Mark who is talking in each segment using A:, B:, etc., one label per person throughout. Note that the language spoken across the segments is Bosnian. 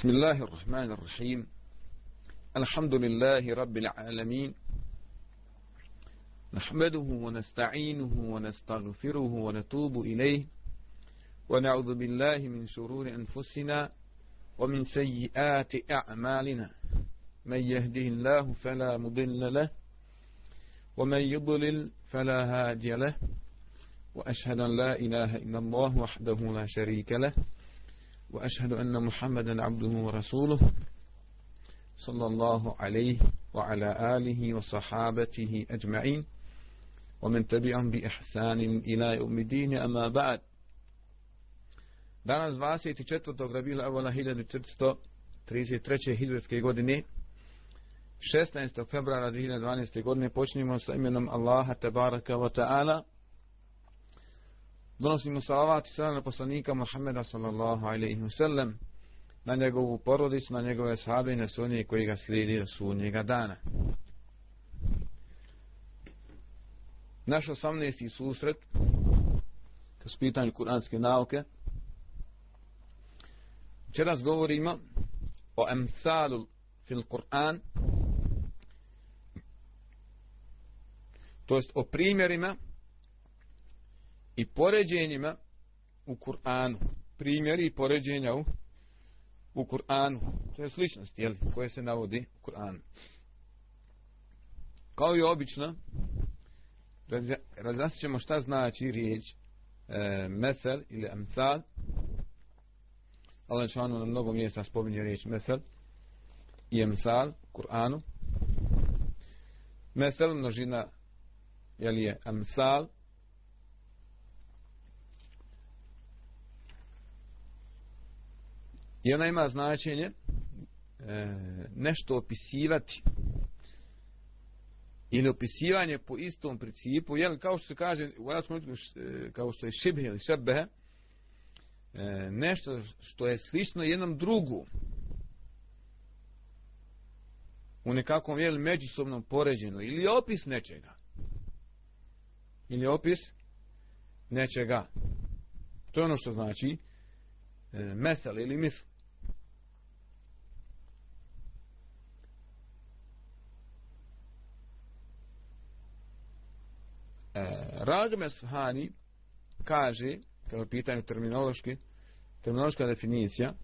A: بسم الله الرحمن الرحيم. الحمد لله رب العالمين. نحمده ونستعينه ونستغفره ونتوب إليه. ونعوذ بالله من شرور أنفسنا ومن سيئات أعمالنا. من يهده الله فلا مضل له. ومن يضلل فلا هادي له. وأشهد أن لا إله إلا الله وحده لا شريك له. وأشهد أن محمدا عبده ورسوله صلى الله عليه وعلى آله وصحابته أجمعين ومن تبعهم بإحسان إلى يوم الدين أما بعد Danas 24. rabila avala 1433. hizretske godine 16. februara 2012. godine počnemo sa imenom Allaha tabaraka wa ta'ala donosimo salavat i salam na poslanika Muhammeda sallallahu alaihi wasallam na njegovu porodicu, na njegove sahabe i na sunje koji ga slijedi do sunnjega dana. Naš 18. susret ka spitanju kuranske nauke Včeras govorimo o emsalu fil Kur'an to jest o primjerima i poređenjima u Kur'anu. Primjeri i poređenja u, u Kur'anu. To je sličnost, jel, koje se navodi u Kur'anu. Kao i obično, razjasnit ćemo šta znači riječ e, mesel ili amsal. Allah šanu na mnogo mjesta spominje riječ mesel i amsal u Kur'anu. Mesel množina jel je amsal I ona ima značenje e, nešto opisivati. Ili opisivanje po istom principu, jel, kao što se kaže u arabskom jeziku, e, kao što je šibhe ili šebbehe, e, nešto što je slično jednom drugu. U nekakvom jel, međusobnom poređenu ili opis nečega. Ili opis nečega. To je ono što znači e, mesel ili misl. Ragme Sahani kaže, kao pitanje terminološki, terminološka definicija,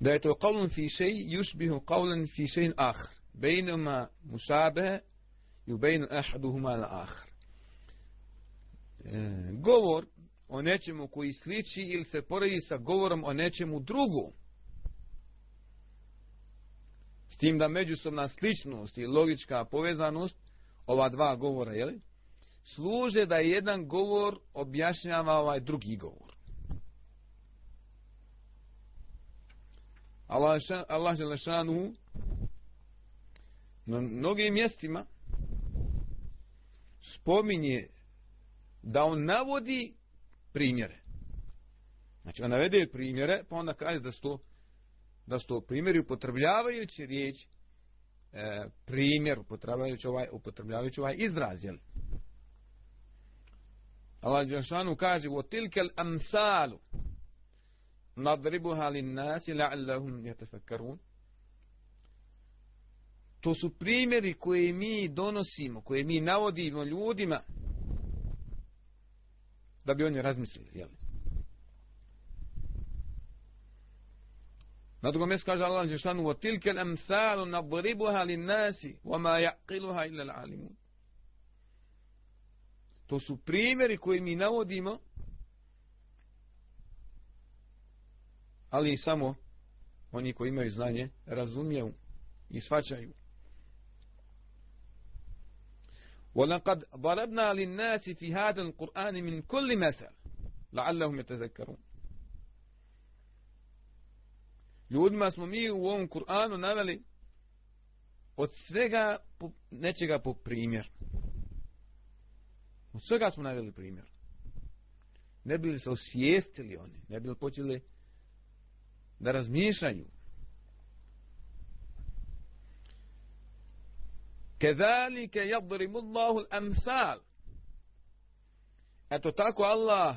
A: da je to qavlun fi šej yushbihu qavlun fi šejn ahr bejnuma mušabehe i u bejnu ahaduhuma la ahr e, govor o nečemu koji sliči ili se poredi sa govorom o nečemu drugom S tim da međusobna sličnost i logička povezanost ova dva govora, je li? Služe da jedan govor objašnjava ovaj drugi govor. Allah, Allah Želešanu na mnogim mjestima spominje da on navodi primjere. Znači, on navede primjere, pa onda kaže da su to da su to primjeri upotrebljavajući riječ e, primjer upotrebljavajući ovaj, upotrebljavajući ovaj izraz jel? Allah Đašanu kaže o tilkel amsalu nadribuha lin nasi la'allahum yatafakkarun to su primjeri koje mi donosimo koje mi navodimo ljudima da bi oni razmislili jel? Na drugom mjestu kaže Allah Žešanu wa tilke l'amsalu nadribuha lin nasi wa ma yaqiluha illa l'alimun. To su primjeri koji mi navodimo ali samo oni koji imaju znanje razumiju i svačaju. ولقد ضربنا للناس في هذا القرآن من كل مثل لعلهم يتذكرون ljudima smo mi u ovom Kur'anu naveli od svega po, nečega po primjer. Od svega smo naveli primjer. Ne bili se osvijestili oni, ne bili počeli da razmišljaju. Kezalike jadrimu Allahu l-amsal. Eto tako Allah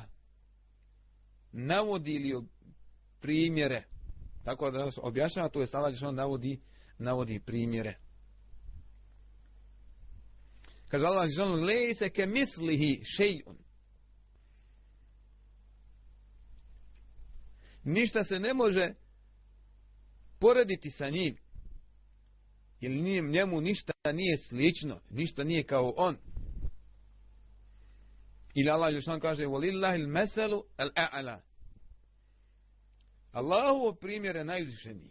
A: navodi li primjere. Tako da nas objašnjava, to je Allah Đelešanu navodi, navodi primjere. Kaže Allah Đelešanu, lejse ke mislihi šejun. Ništa se ne može porediti sa njim. Jer njemu ništa nije slično, ništa nije kao on. Ili Allah Đelešanu kaže, volillahi il meselu el a'la. Allahovo primjer je najuzvišeniji.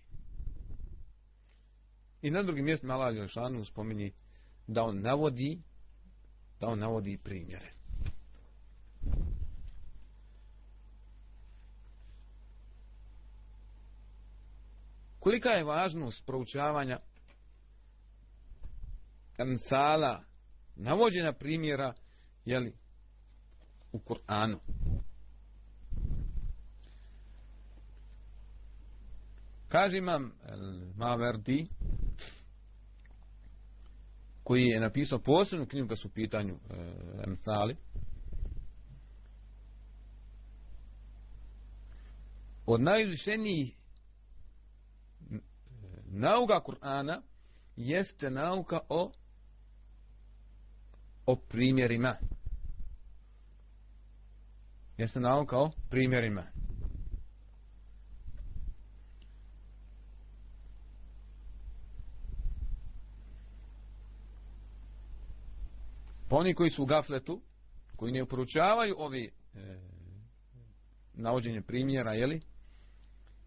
A: I na drugim mjestima Allah Đelešanu spominje da on navodi da on navodi primjere. Kolika je važnost proučavanja ansala, navođena primjera, jeli, u Kur'anu. Kaže imam Maverdi, koji je napisao posebnu knjigu kad su u pitanju e, Emsali, od najuzvišenijih e, nauka Kur'ana jeste nauka o o primjerima. Jeste nauka o primjerima. Pa oni koji su u gafletu, koji ne uporučavaju ovi e, navođenje primjera, jeli,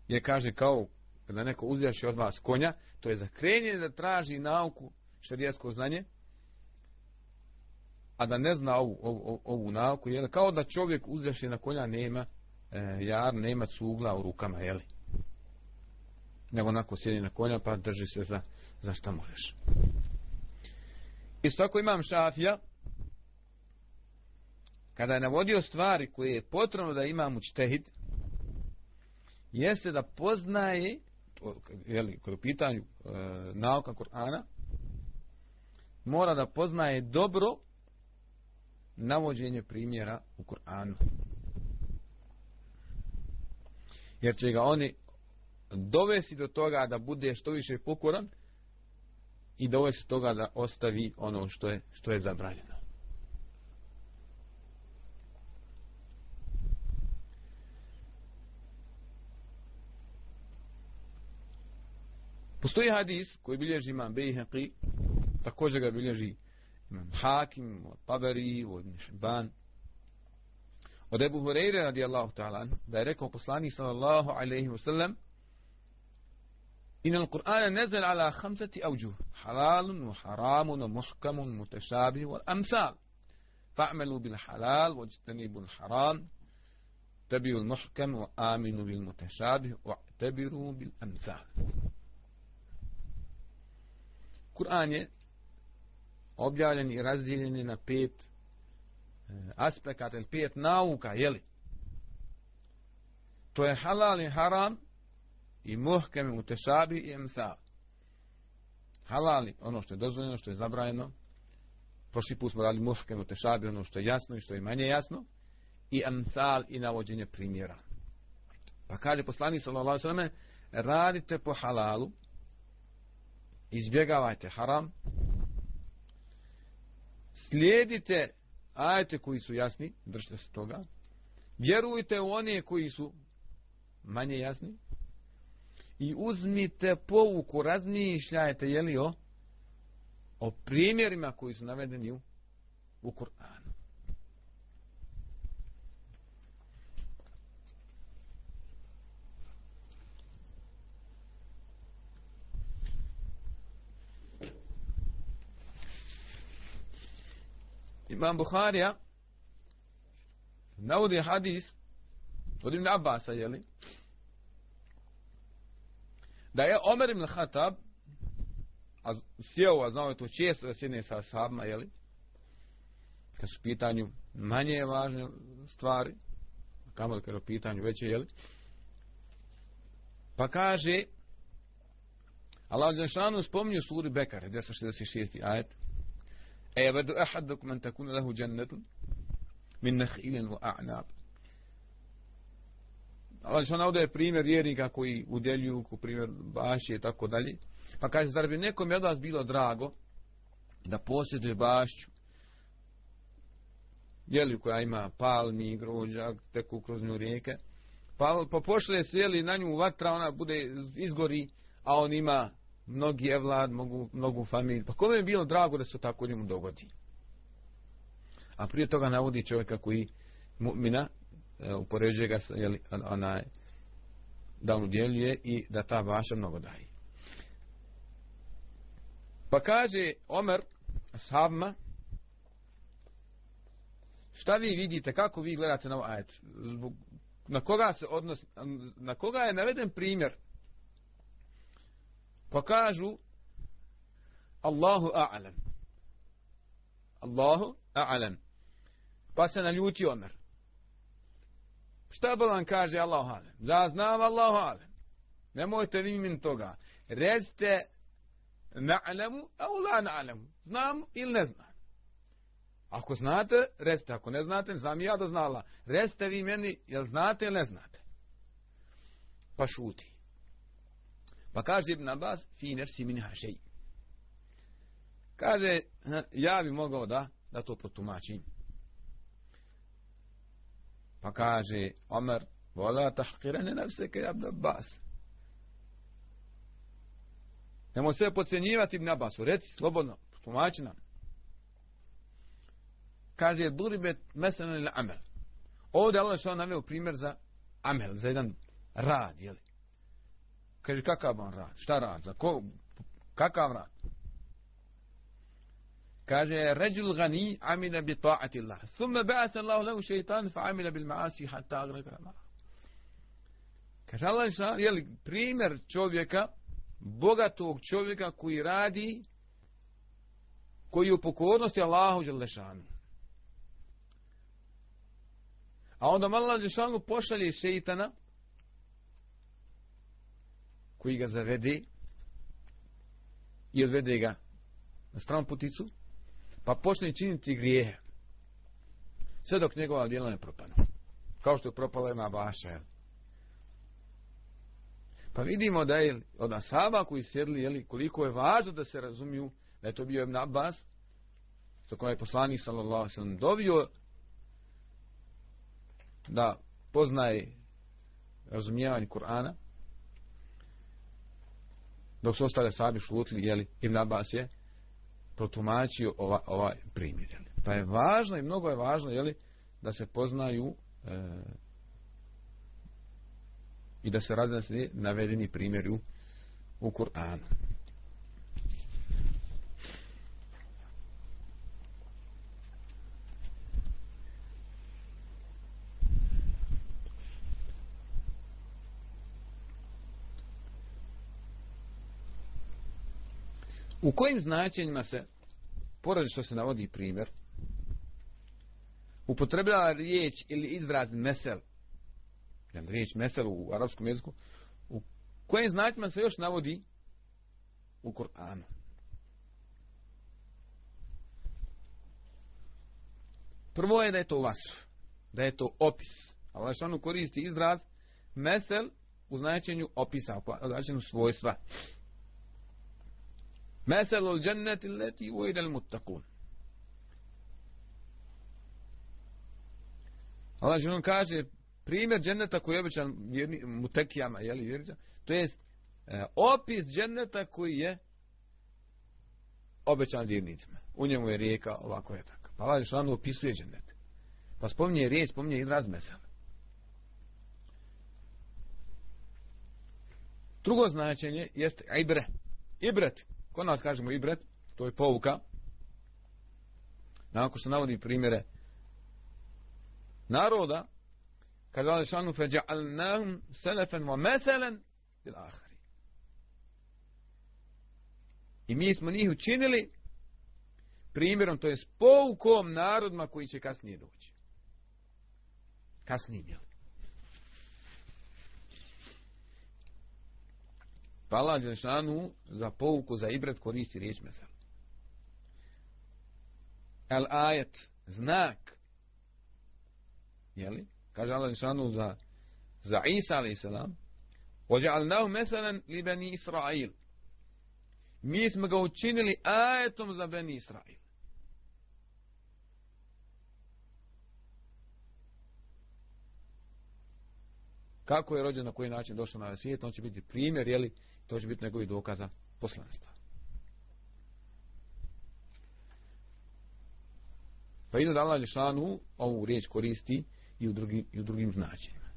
A: je kaže kao kada neko uzjaši od vas konja, to je zakrenje da traži nauku šarijasko znanje, a da ne zna ovu, ovu, ovu nauku, jel, kao da čovjek uzjaši na konja nema e, jar, nema cugla u rukama, jeli. Nego onako sjedi na konja pa drži se za, za šta možeš. Isto tako imam šafija, kada je navodio stvari koje je potrebno da ima mučtehid, jeste da poznaje, jeli, kod u pitanju e, nauka Kur'ana, mora da poznaje dobro navođenje primjera u Kur'anu. Jer će ga oni dovesti do toga da bude što više pokoran i dovesti do toga da ostavi ono što je, što je zabranjeno. Postoji hadis koji bilježi imam Bejheqi, također ga bilježi imam Hakim, od Tabari, od Nishban. Od Ebu Hureyre radijallahu ta'ala, da je rekao poslani sallallahu alaihi wa sallam, إن القرآن نزل على خمسة أوجه حلال وحرام ومحكم متشابه والأمثال فاعملوا بالحلال واجتنبوا الحرام اتبعوا المحكم وآمنوا بالمتشابه واعتبروا بالأمثال Kur'an je objavljen i razdijeljen na pet e, aspekata ili pet nauka, jeli? To je halal i haram i muhkem i mutešabi i emsa. Halal ono što je dozvoljeno, što je zabranjeno. Prošli put smo dali muhkem i mutešabi ono što je jasno i što je manje jasno. I emsal i navođenje primjera. Pa kaže poslani sallallahu sallam radite po halalu izbjegavajte haram, slijedite ajete koji su jasni, držite se toga, vjerujte u one koji su manje jasni. I uzmite povuku, razmišljajte je li o, o primjerima koji su navedeni u, u Kur'anu. Imam Buharija navodi hadis od Ibn Abasa, jeli? Da je Omer ibn Khattab a sjeo, a znao je to često da sjedne sa sahabima, jeli? Kad su pitanju manje važne stvari, kamo da kada pitanju veće, jeli? Pa kaže Allah Đelšanu spominju suri Bekare, 266. ajet, أيود أحدكم أن تكون له جنة من نخيل وأعناب Allah što navode primjer vjernika koji udjeljuju, ko primjer bašće i tako dalje. Pa kaže, zar bi nekom od vas bilo drago da posjeduje bašću, jeli koja ima palmi, grođa, teku kroz nju rijeke, pa, pa pošle se jeli na nju vatra, ona bude izgori, a on ima mnogi evlad, mogu, mnogu familiju. Pa kome je bilo drago da se tako njemu dogodi? A prije toga navodi čovjeka koji mu'mina, e, upoređuje ga, jeli, ona, da mu djeluje i da ta vaša mnogo daje. Pa kaže Omer Savma, šta vi vidite, kako vi gledate na ovaj ajet? Na koga se odnos, na koga je naveden primjer? Pa kažu Allahu a'lam. Allahu a'lam. Pa se naljuti Omer. Šta Bolan kaže Allahu a'lam? Da znam Allahu a'lam. Nemojte vi min toga. Rezite na'lamu au la na'lamu. Znam ili ne znam. Ako znate, recite. Ako ne znate, znam ja da znala. Recite vi meni, jel znate ili ne znate. Pa šuti. Pa kaže Ibn Abbas, fi nefsi min hašej. Kaže, ja bi mogao da, da to protumačim. Pa kaže, Omer, vola tahkirane nefse ke Ibn Abbas. Nemo se pocijenjivati Ibn Abbasu. Reci, slobodno, protumači nam. Kaže, duribet meselen ili amel. Ovdje Allah što naveo primjer za amel, za jedan rad, jeli? Kaže, kakav on rad? Šta rad? Za ko? Kakav rad? Kaže, ređul gani amina bi ta'ati Allah. Thumme ba'asa Allahu lehu šeitan fa amina bil maasi hatta agrega ma. Kaže, Allah je jeli, primjer čovjeka, bogatog čovjeka koji radi, koji je u pokornosti Allahu Đelešanu. A onda malo Đelešanu pošalje šeitana, koji ga zavede i odvede ga na stranu puticu, pa počne činiti grijehe. Sve dok njegova djela ne propanu. Kao što je propala jedna baša, Jel? Pa vidimo da je od asaba koji sjedli, jeli, koliko je važno da se razumiju da je to bio Ibn Abbas, za koje je poslanik sallallahu sallam dovio da poznaje razumijevanje Kur'ana, dok su ostale sabi šutili, jeli, Ibn Abbas je protumačio ova, ovaj primjer. Jeli. Pa je važno i mnogo je važno jeli, da se poznaju e, i da se radi na navedeni primjer u, u Kur'anu. U kojim značenjima se, pored što se navodi primjer, upotrebljava riječ ili izraz mesel, jedan riječ mesel u arapskom jeziku, u kojim značenjima se još navodi u Koranu. Prvo je da je to vas, da je to opis. Allah što koristi izraz mesel u značenju opisa, u značenju svojstva. مثل الجنة التي وعد المتقون Allah želom kaže primjer dženeta koji je običan mutekijama, jeli vjerđa, to je e, opis dženeta koji je obećan vjernicima. U njemu je rijeka ovako je tako. Pa Allah želom opisuje dženet. Pa spominje riječ, spominje izraz mesele. Drugo značenje jeste ibre. Ibret. Kod nas kažemo ibret, to je pouka. Nakon što navodi primjere naroda, kada je šanu feđa'alnahum selefen wa meselen il ahari. I mi smo njih učinili primjerom, to je s poukom narodima koji će kasnije doći. Kasnije, jel? Pa Allah Đelšanu za pouku, za ibret koristi riječ mesa. El ajet, znak. Jeli? Kaže Allah Đelšanu za, za Isa a.s. Ođa'alnau meselen li beni Israil. Mi smo ga učinili ajetom za Beni Israil. Kako je rođen, na koji način došao na svijet, on će biti primjer, jeli, li, to će biti njegovi dokaza poslanstva. Pa ide da Allah Žešanu ovu riječ koristi i u drugim, i u drugim značenjima.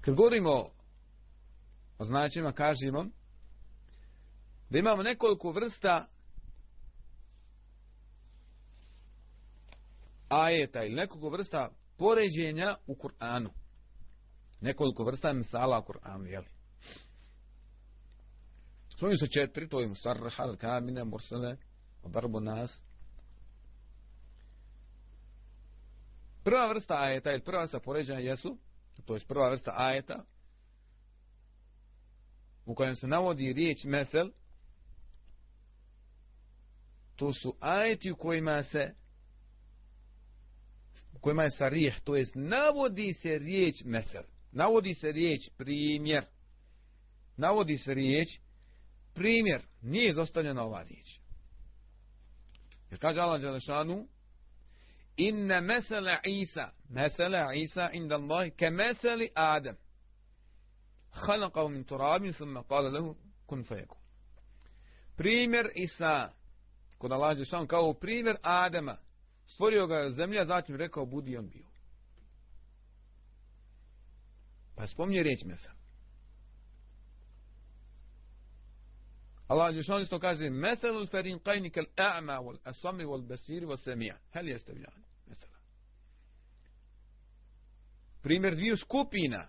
A: Kad govorimo o značenjima, kažemo da imamo nekoliko vrsta ajeta ili nekoliko vrsta poređenja u Kur'anu. Nekoliko vrsta misala u Kur'anu, jeli? Spomnju se četiri, to je Musarraha, Kamine, Mursale, Darbo Nas. Prva vrsta ajeta ili prva vrsta poređenja jesu, to je prva vrsta ajeta, u kojem se navodi riječ mesel, to su ajeti u kojima se kojima je sarih, to jest navodi se riječ mesel, navodi se riječ primjer, navodi se riječ primjer, nije izostavljena ova riječ. Jer kaže Allah Đelešanu, inna mesele Isa, mesele Isa inda Allahi, ke meseli Adem, khalaqahu min turabin, thumma qala lahu kun fejeku. Primjer Isa, kod Allah Đelešanu, kao primjer Adema, stvorio ga zemlja, zatim rekao, budi on bio. Pa spomnije riječ mesa. Allah Đešan isto kaže Meselu ul ferin kel a'ma wal asami wal basiri wal samija Hel jeste vljani? Mesela. Primjer dviju skupina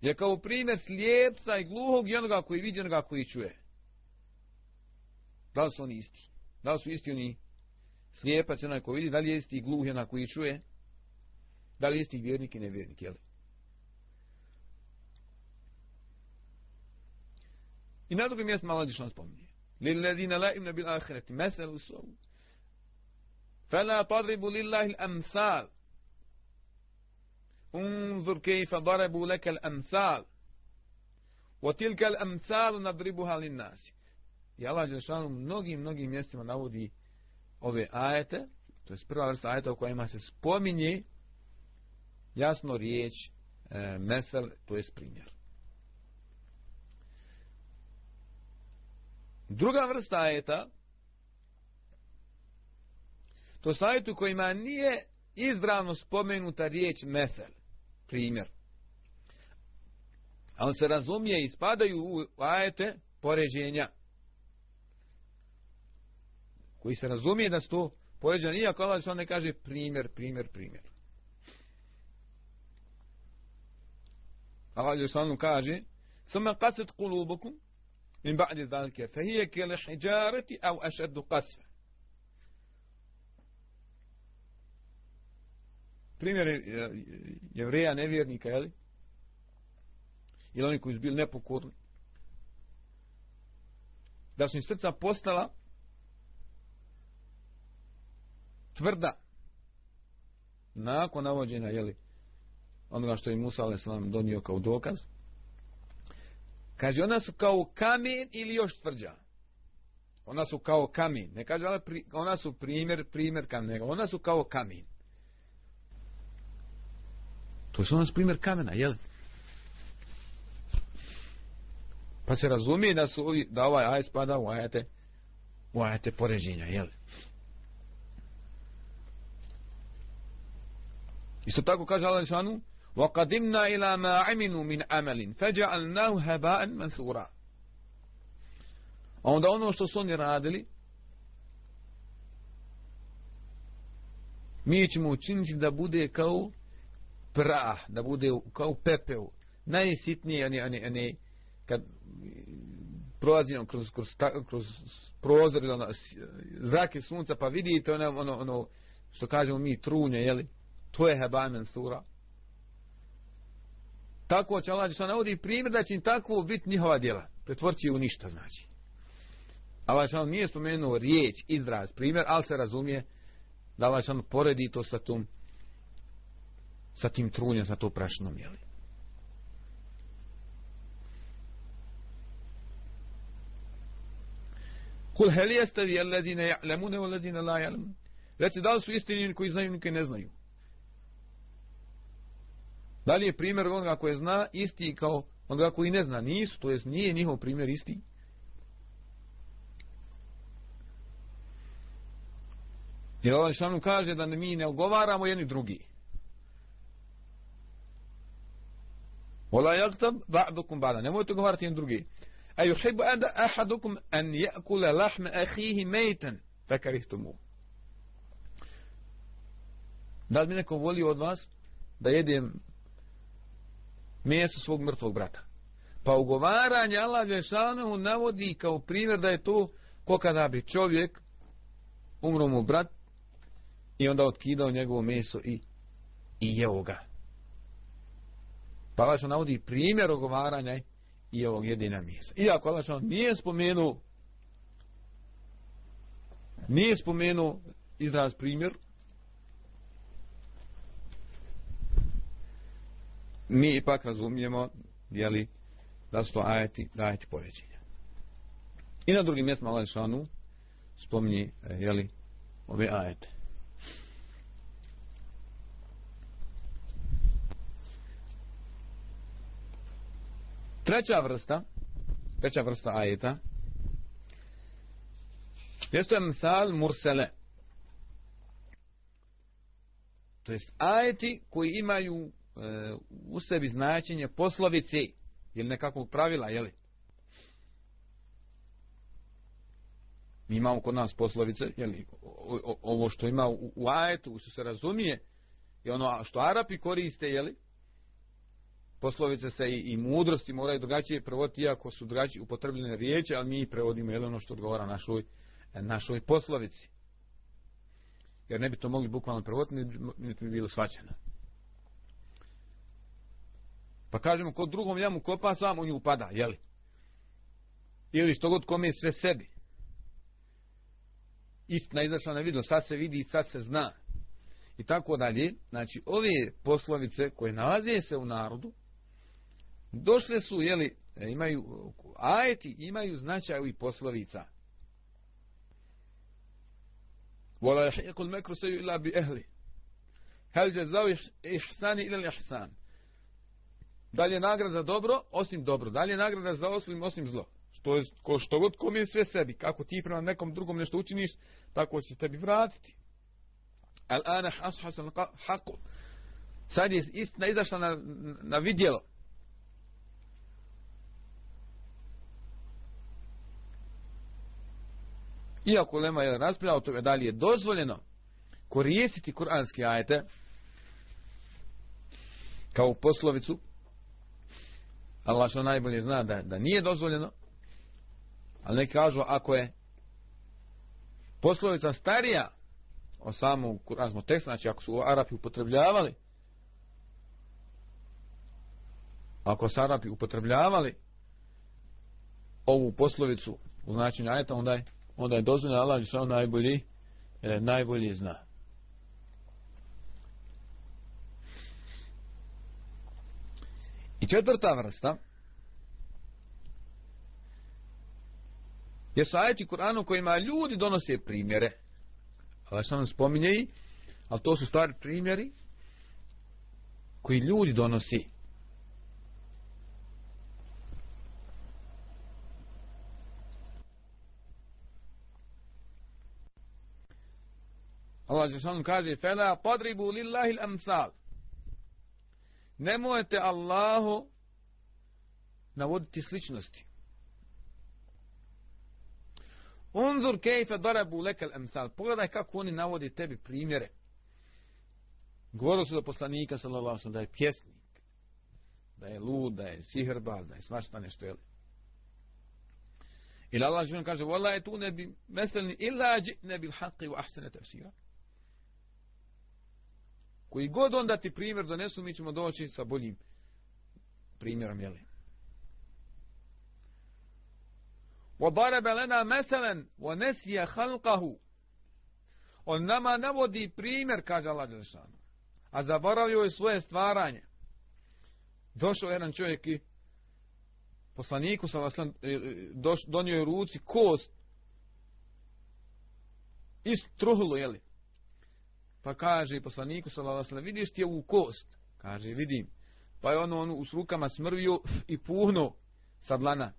A: je kao primjer slijepca i gluhog i onoga koji vidi onoga koji čuje. Da li su oni isti? Da li su isti oni slijepac onaj koji vidi? Da li je isti gluh onaj koji čuje? Da li je isti vjernik i nevjernik? Jel? I na drugim mjestima Allah Đešan spominje. Lillezina la imna bil ahireti meselu sovu. Fela tadribu lillahi l'amsal. Kejfa darabu leke l'amsal. Wa tilka l'amsalu nadribuha linnasi. I Allah Đelešanu u mnogim, mnogim mjestima navodi ove ajete, to je prva vrsta ajeta u kojima se spominje jasno riječ e, mesel, to je primjer. Druga vrsta ajeta, to su ajetu kojima nije izravno spomenuta riječ mesel, primjer. A on se razumije i spadaju u ajete poređenja Koji se razumije da su to poređenja, iako Allah što ne kaže primjer, primjer, primjer. Allah što kaže, Sama qasit kulubukum, من بعد ذلك فهي كالحجارة أو أشد قسوة primjer jevreja nevjernika, jeli? Ili oni koji su bili nepokorni. Da su im srca postala tvrda nakon navođenja, jeli, onoga što je Musa a.s. donio kao dokaz, Kaže, ona su kao kamen ili još tvrđa. Ona su kao kamen. Ne kaže, ona su primjer, primjer kamen. Nego, ona su kao kamen. To su ona su primjer kamena, jel? Pa se razumije da su da ovaj aj spada u ajete, u ajete poređenja, jel? Isto tako kaže Allah Žešanu, وقدمنا إلى ما عملوا من عمل فجعلناه هباء منثورا onda ono što su oni radili mi ćemo učiniti da bude kao prah, da bude kao pepeo najsitnije oni, oni, oni, kad prolazimo kroz, kroz, kroz prozor ili ono, zrake sunca pa vidite ono, ono, ono što kažemo mi trunje jeli? To je heba sura tako će Allah što navodi primjer da će im tako biti njihova djela. Pretvorći u ništa znači. Allah šan nije spomenuo riječ, izraz, primjer, ali se razumije da Allah šan poredi to sa tom sa tim trunjem, sa to prašnom, jeli. Kul hel jeste vi alladine ja'lamune u alladine la ja'lemune. Reci, da li su istini koji znaju, koji ne znaju? Da li je primjer onoga koje zna isti kao onoga koji ne zna? Nisu, to jest nije njihov primjer isti. Jer ovaj šanu kaže da mi ne ogovaramo jedni drugi. Ola jaktab ba'dukum ba'da. Nemojte ogovarati jedni drugi. A yuhibu ahadukum an ya'kula lahma akhihi maytan fakarihtumu. Da li mi neko voli od vas da jedem meso svog mrtvog brata? Pa ugovaranje Allah Žešanohu navodi kao primjer da je to ko kada bi čovjek umro mu brat i onda otkidao njegovo meso i, i jeo ga. Pa Allah navodi primjer ugovaranja i ovog jedina mjesa. Iako Allah nije spomenuo nije spomenuo izraz primjer mi ipak razumijemo jeli, da su to ajeti, ajeti poređenja. I na drugim mjestima Allah Žešanu spominje eh, jeli, ove ajete. Treća vrsta, treća vrsta ajeta, jeste emsal mursele. To jest ajeti koji imaju E, u sebi značenje poslovice ili nekakvog pravila, jeli? Mi imamo kod nas poslovice, jeli? Ovo što ima u, u ajetu, što se razumije, i ono što Arapi koriste, jeli? poslovice se i, i mudrosti moraju drugačije prevoditi, iako su drugačije upotrebljene riječi, ali mi prevodimo jedno ono što odgovara našoj, našoj poslovici. Jer ne bi to mogli bukvalno prevoditi, ne bi bilo svačeno. Pa kažemo, kod drugom jamu kopa, sam u nju upada, jeli? Ili što god kome sve sebi. Istina izašla na vidu, sad se vidi i sad se zna. I tako dalje. Znači, ove poslovice koje nalaze se u narodu, došle su, jeli, e, imaju, ajeti imaju značaj i poslovica. Vola jahiqul mekru seju ila bi ehli. Hel jazao ihsani ila ihsan. Da li je nagrada za dobro, osim dobro. Da li je nagrada za osim, osim zlo. Što, je, ko, što god kom je sve sebi. Kako ti prema nekom drugom nešto učiniš, tako će tebi vratiti. Al ana hashasan haqu. Sad je istina izašla na, na vidjelo. Iako Lema je raspravljao tome da li je dozvoljeno koristiti kuranske ajete kao poslovicu, Allah što najbolje zna da, da nije dozvoljeno, ali ne kažu ako je poslovica starija o samom kurazmo tekstu, znači ako su Arapi upotrebljavali, ako su Arapi upotrebljavali ovu poslovicu u značenju ajeta, onda je onda je dozvoljeno Allah što najbolji e, najbolji zna. Četvrta vrsta je su ajeti Kur'anu kojima ljudi donose primjere. Ali sam nam spominje i, ali to su stvari primjeri koji ljudi donosi. Allah Žešanu kaže Fela podribu lillahi l'amsal Nemojte Allahu navoditi sličnosti. Unzur kejfe darabu lekel emsal. Pogledaj kako oni navodi tebi primjere. Govorili su do poslanika sallallahu sallam da je pjesnik, da je lud, da je sihrbaz, da je svašta nešto, jel? Ili Allah žena kaže, Wallah je tu ne bi meselni illa ne bil haqi u ahsene tefsira koji god onda ti primjer donesu, mi ćemo doći sa boljim primjerom, jeli? وضرب لنا مثلا ونسي خلقه on nama navodi primjer kaže Allah Đelešanu a zaboravio je svoje stvaranje došao jedan čovjek i poslaniku sam vas donio je ruci kost istruhlo jeli Pa kaže poslaniku sallallahu vidiš ti ovu kost kaže vidim pa je ono, ono s rukama smrvio i puhnuo sa dlana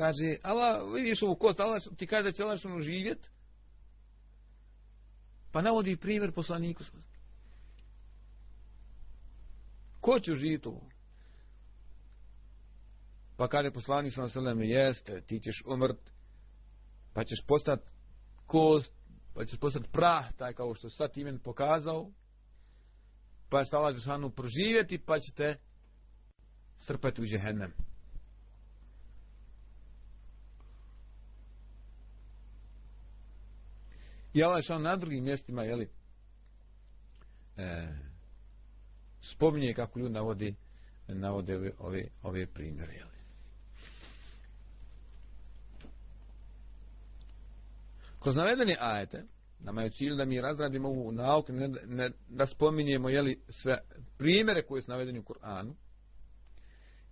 A: kaže, Allah, vidiš ovu kost, Allah ti kaže da će Allah što ono živjet, pa navodi primjer poslaniku. Ko će živjeti ovo? Pa kaže poslanik sa seleme, jeste, ti ćeš umrt, pa ćeš postati kost, pa ćeš postati prah, taj kao što sad imen pokazao, pa ćeš Allah Žešanu proživjeti, pa ćete strpati u džehennem. I Allah Žešanu na drugim mjestima, jeli, e, spominje kako ljudi navodi, navode ove, ove, ove primjere, jeli. Kroz navedene ajete, nama je cilj da mi razradimo ovu nauku, ne, ne, da spominjemo jeli, sve primjere koje su navedeni u Kur'anu,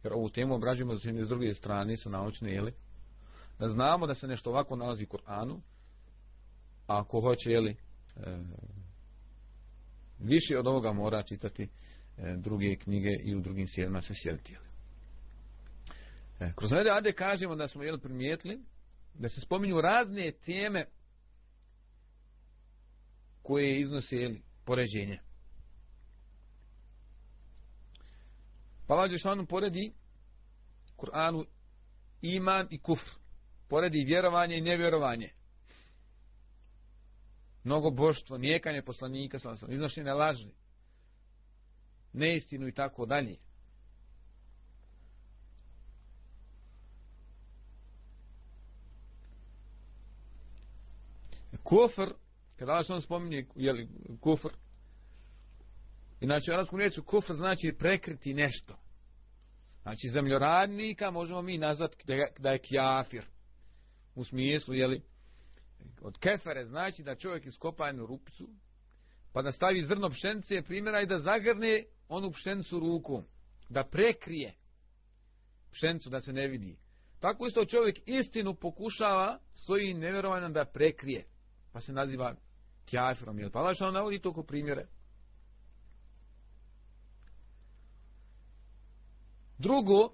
A: jer ovu temu obrađujemo za s druge strane, su naučne, jeli, da znamo da se nešto ovako nalazi u Kur'anu, a ako hoće jeli, e, više od ovoga mora čitati e, druge knjige i u drugim sjedima se sjediti. Jeli. E, kroz nade ade kažemo da smo jeli, primijetili da se spominju razne teme koje iznose jeli, poređenje. Pa Allah Đešanu poredi Kur'anu iman i kufr. Poredi vjerovanje i nevjerovanje mnogo boštvo, nijekanje poslanika, sam sam, iznošenje laži, neistinu i tako dalje. Kufr, kada Allah sam spominje, jeli, kufr, inače u arabskom riječu kufr znači prekriti nešto. Znači zemljoradnika možemo mi nazvati da je, da je kjafir. U smislu, jeli, od kefere znači da čovjek iskopa jednu rupcu, pa da stavi zrno pšenice primjera i da zagrne onu pšenicu rukom da prekrije pšenicu da se ne vidi tako isto čovjek istinu pokušava svojim nevjerovanjem da prekrije pa se naziva kjafirom jel pa Allah što navodi toko primjere. Drugo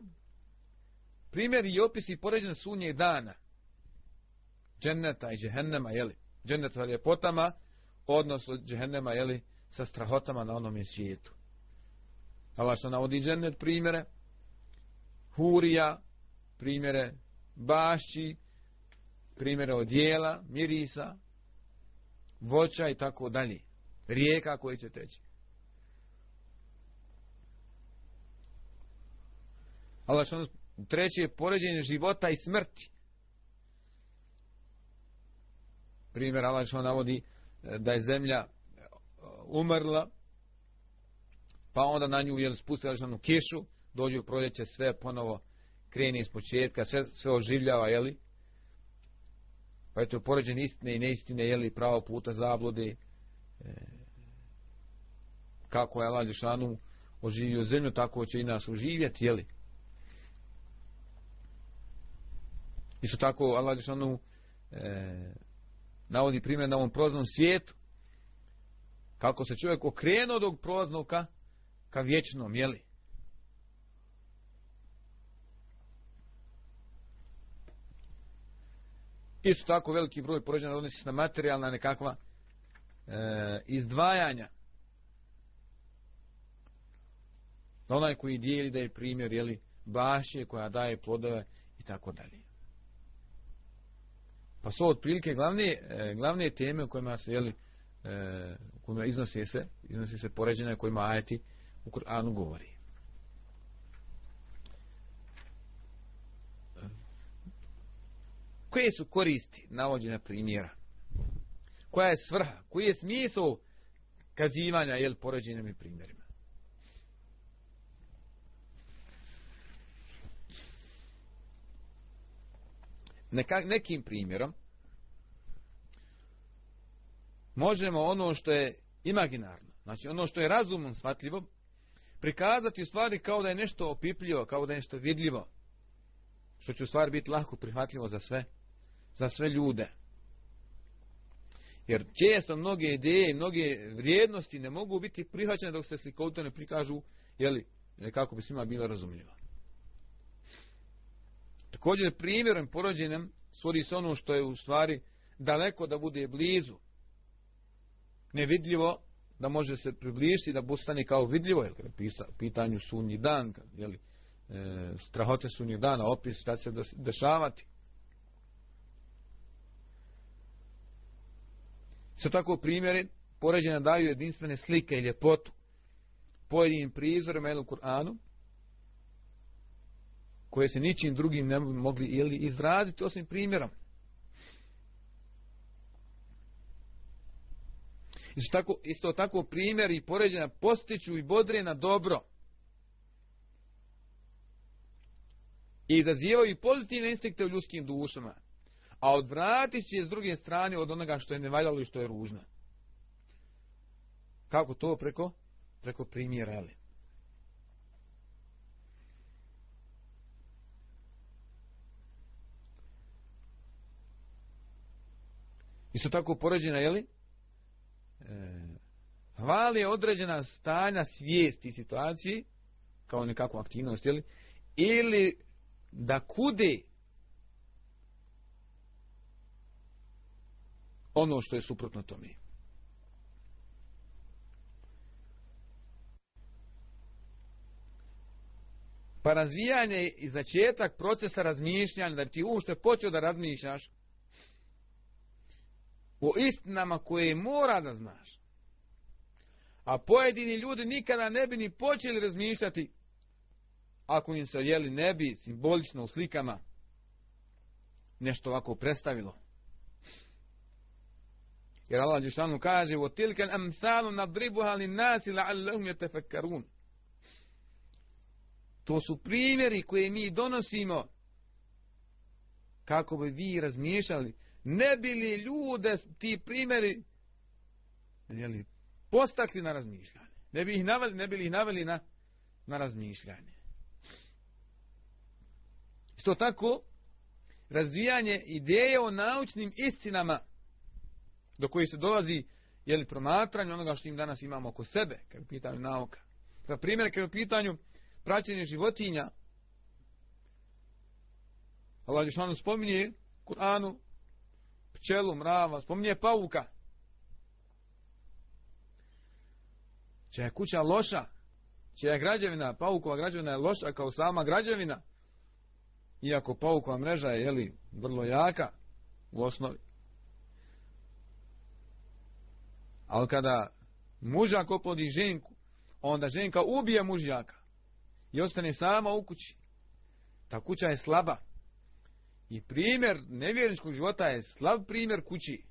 A: primjer i opisi poređen sunje dana. Dženneta i džehennema, jeli, džennet sa ljepotama, odnos od džehennema, jeli, sa strahotama na onom svijetu. Allah što navodi džennet primjere, hurija, primjere bašći, primjere odjela, mirisa, voća i tako dalje. Rijeka koji će teći. Allah što treće je poređenje života i smrti. primjer Allah što navodi e, da je zemlja e, umrla pa onda na nju je spustila žanu kišu dođe u proljeće sve ponovo kreni iz početka sve, sve oživljava jeli pa je to poređen istine i neistine jeli pravo puta zablude e, kako je Allah Đešanu oživio zemlju tako će i nas oživjeti jeli isto tako Allah Đešanu e, navodi primjer na ovom proznom svijetu kako se čovjek okrenuo od proznog ka, ka vječnom, jeli? Isto tako veliki broj poređena odnosi se na materijalna nekakva e, izdvajanja. Na onaj koji dijeli da je primjer, jeli, bašje koja daje plodove i tako dalje. Pa su otprilike glavne, e, glavne teme u kojima se, jeli, e, u kojima iznose se, iznose se poređene kojima ajeti u Kur'anu govori. Koje su koristi navođena primjera? Koja je svrha? Koji je smisao kazivanja jel, poređenim primjerima? Neka, nekim primjerom možemo ono što je imaginarno, znači ono što je razumom shvatljivo, prikazati u stvari kao da je nešto opipljivo, kao da je nešto vidljivo, što će u stvari biti lahko prihvatljivo za sve, za sve ljude. Jer često mnoge ideje i mnoge vrijednosti ne mogu biti prihvaćene dok se slikovito ne prikažu, jeli, kako bi svima bila razumljiva. Također primjerom porođenem stvori se ono što je u stvari daleko da bude blizu. Nevidljivo da može se približiti da postane kao vidljivo, jer kada pitanju sunji dan, jeli, e, strahote sunji dana, opis šta se dešavati. Sve tako primjeri poređene daju jedinstvene slike i ljepotu pojedinim prizorima ili u Kur'anu koje se ničim drugim ne mogli ili izraziti osim primjerom. Isto tako, isto tako primjer i poređena postiću i bodre na dobro. I izazivaju pozitivne instinkte u ljudskim dušama. A odvratit će s druge strane od onoga što je nevaljalo i što je ružno. Kako to preko? Preko primjera, jel? Isto tako poređena, jeli? E, hvali određena stanja svijesti situaciji, kao nekakvu aktivnost, jeli? Ili da kude ono što je suprotno tome. Pa razvijanje i začetak procesa razmišljanja, da ti ušte počeo da razmišljaš, o istinama koje mora da znaš. A pojedini ljudi nikada ne bi ni počeli razmišljati ako im se jeli ne bi simbolično u slikama nešto ovako predstavilo. Jer Allah Đešanu kaže o tilken amsalu nadribuha li nasi la'allahum yatafakkarun. To su primjeri koje mi donosimo kako bi vi razmišljali ne bi li ljude ti primjeri jeli, postakli na razmišljanje. Ne bi ih naveli, ne bili ih naveli na, na razmišljanje. Isto tako, razvijanje ideje o naučnim istinama do koji se dolazi je li promatranje onoga što im danas imamo oko sebe, kad je pitanju nauka. Na primjer, kad je pitanju praćenje životinja, Allah Žešanu spominje Kur'anu pčelu, mrava, spominje pavuka. Čija je kuća loša, čija je građevina, paukova građevina je loša kao sama građevina, iako paukova mreža je jeli, vrlo jaka u osnovi. Ali kada mužak opodi ženku, onda ženka ubije mužjaka i ostane sama u kući. Ta kuća je slaba. I primjer nevjerničkog života je slab primjer kući.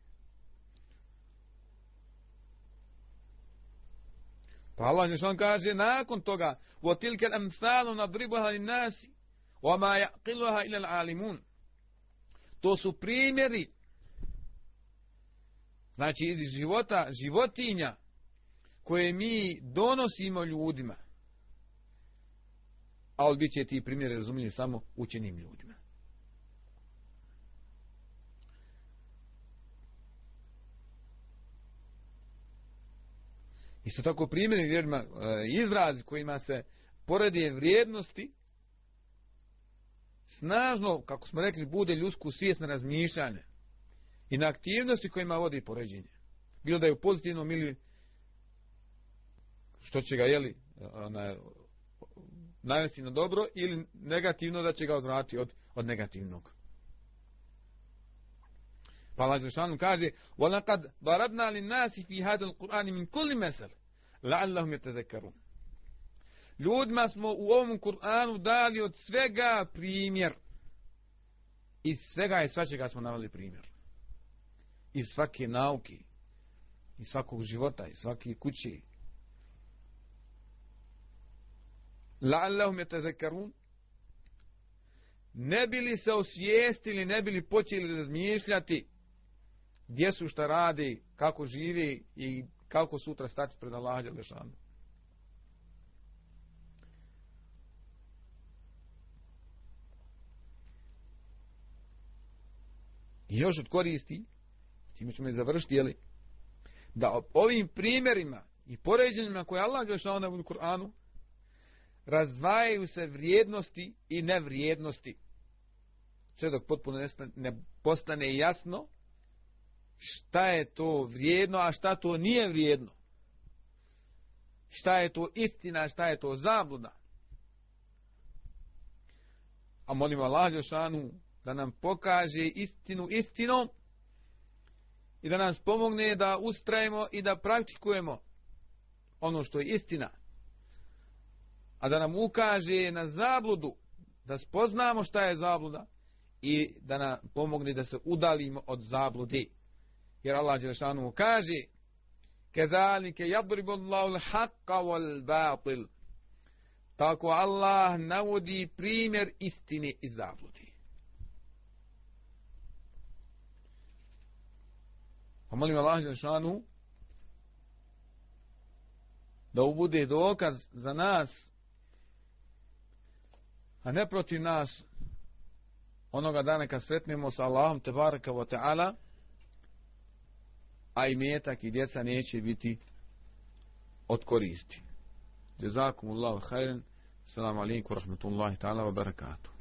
A: Pa Allah Žešan kaže nakon toga وَتِلْكَ الْأَمْثَالُ نَضْرِبُهَا لِنَّاسِ وَمَا يَقِلُهَا إِلَى الْعَالِمُونَ To su primjeri znači iz života životinja koje mi donosimo ljudima. Ali bit će ti primjere razumljeni samo učenim ljudima. Isto tako primjeri vjerima, izraz izrazi kojima se poredi vrijednosti, snažno, kako smo rekli, bude ljudsku svijest na razmišljanje i na aktivnosti kojima vodi poređenje. Bilo da je u pozitivnom ili što će ga, jeli, ona, navesti na dobro ili negativno da će ga odvrati od, od negativnog. Pa Allah Žešanu kaže وَلَقَدْ بَرَبْنَا لِنَّاسِ فِي هَذَا الْقُرْآنِ مِنْ كُلِّ مَسَلِ لَعَلَّهُمْ يَتَذَكَرُونَ Ljudima smo u ovom Kur'anu dali od svega primjer. Iz svega i svačega smo navali primjer. iz svake nauke, iz svakog života, iz svake kuće. La'allahum yatazakkarun. Ne bili se osvijestili, ne bili počeli razmišljati gdje su šta radi, kako živi i kako sutra stati pred Allaha I još od koristi time ćemo i završiti, jeli, da ovim primjerima i poređenjima koje Allah Đelešanu na u Kur'anu, razdvajaju se vrijednosti i nevrijednosti. Sve dok potpuno ne postane jasno šta je to vrijedno, a šta to nije vrijedno. Šta je to istina, šta je to zabluda. A molimo Allah Đelšanu da nam pokaže istinu istinom i da nas pomogne da ustrajemo i da praktikujemo ono što je istina. A da nam ukaže na zabludu, da spoznamo šta je zabluda i da nam pomogne da se udalimo od zabludi. Jer Allah Đelešanu kaže Kezalike jadribu Allahu l-haqqa wal-batil Tako Allah navodi primjer istine i zabludi. Pa molim Allah Đelešanu da ubude dokaz za nas a ne protiv nas onoga dana kad sretnemo sa Allahom te baraka wa ta'ala a i metak i djeca neće biti od koristi. Jazakumullahu khairan. Assalamu alaikum wa rahmatullahi ta'ala wa barakatuh.